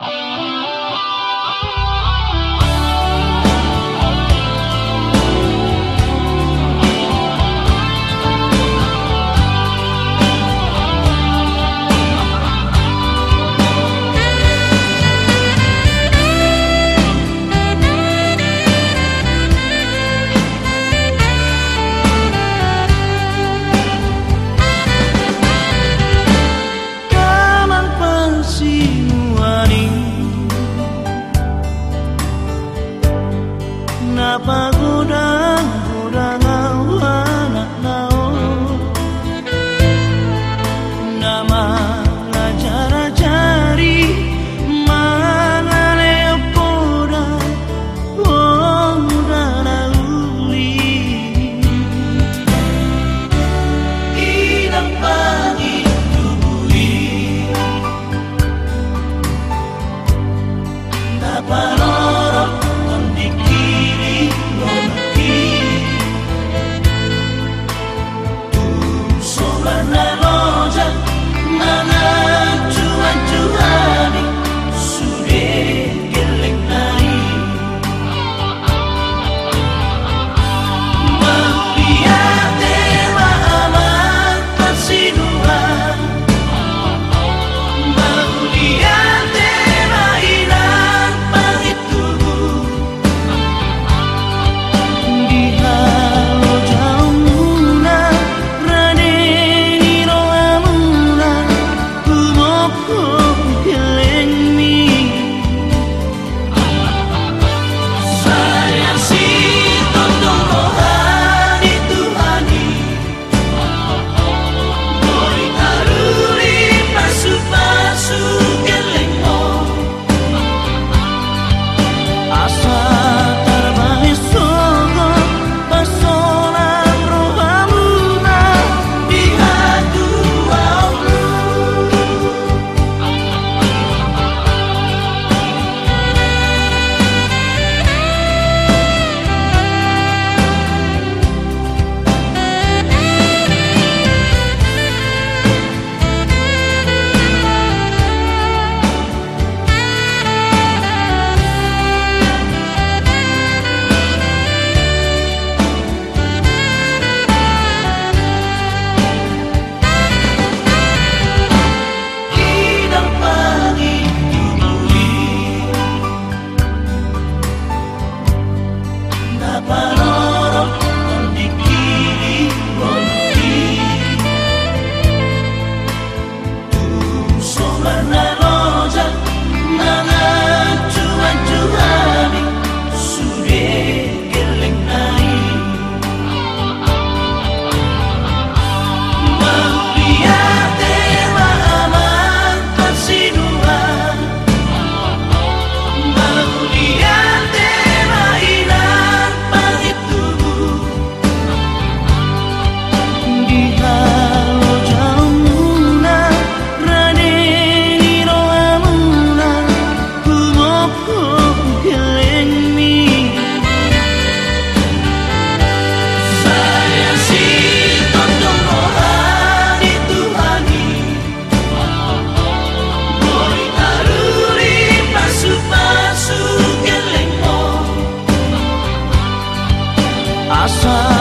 Oh. Apa gunanya 사